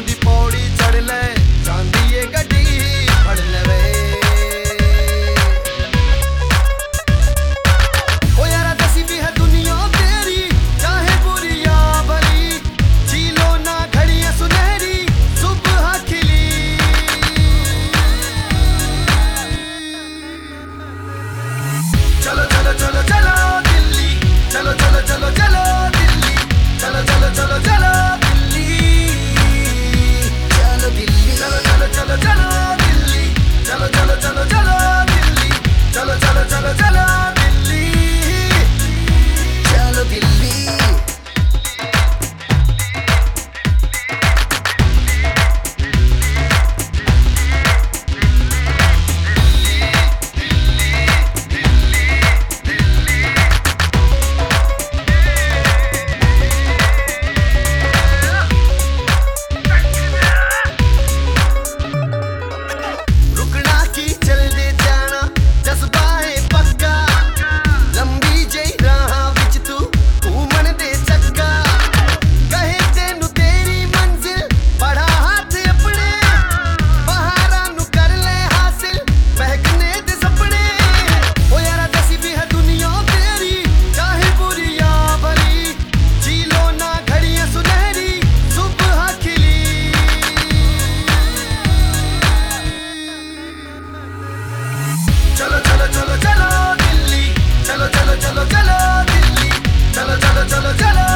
ਦੀ ਪੌੜੀ ਚੜ ਲੈ। jalo jalo